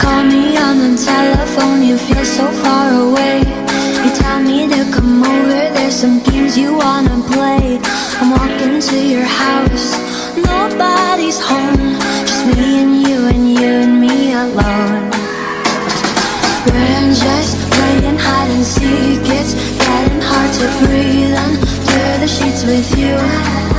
Call me on the telephone, you feel so far away. You tell me to come over, there's some games you wanna play. I'm walking to your house, nobody's home. Just me and you and you and me alone. We're just playing hide and seek, it's getting hard to breathe under the sheets with you.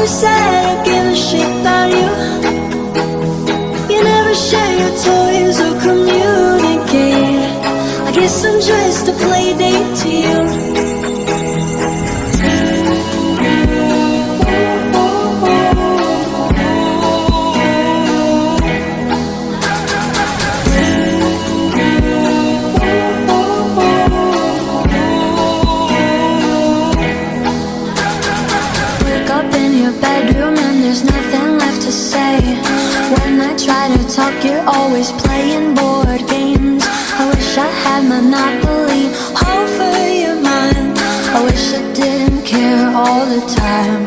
Whoever said I give a shit about you? You never share your toys or communicate. I guess I'm just a play date to you. You're always playing board games. I wish I had Monopoly over your mind. I wish I didn't care all the time.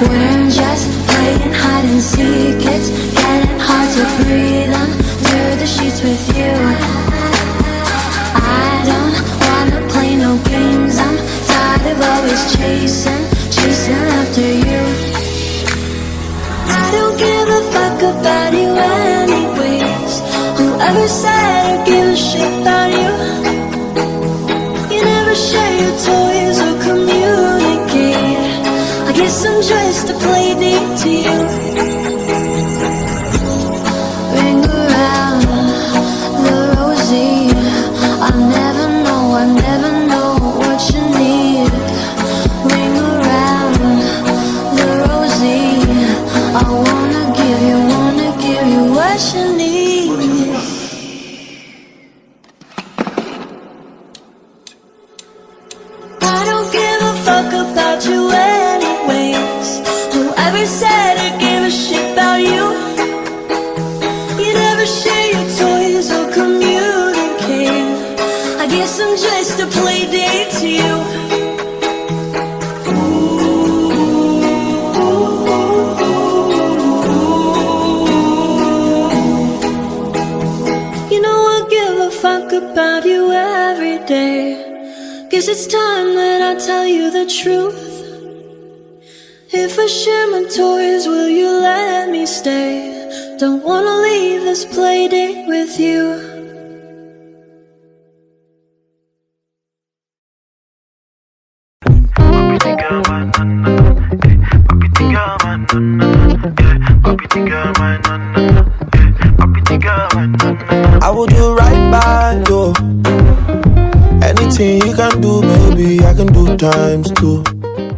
We're just playing hide and seek. It's getting hard to breathe under the sheets with you. Fuck about you anyways. Whoever said I give a shit about you? You never share your toys or communicate. I guess I'm just a play date to you. Ring around about you every day. Guess it's time that I tell you the truth. If I share my toys, will you let me stay? Don't wanna leave this play date with you. I will do right by you. Anything you can do, maybe I can do times two.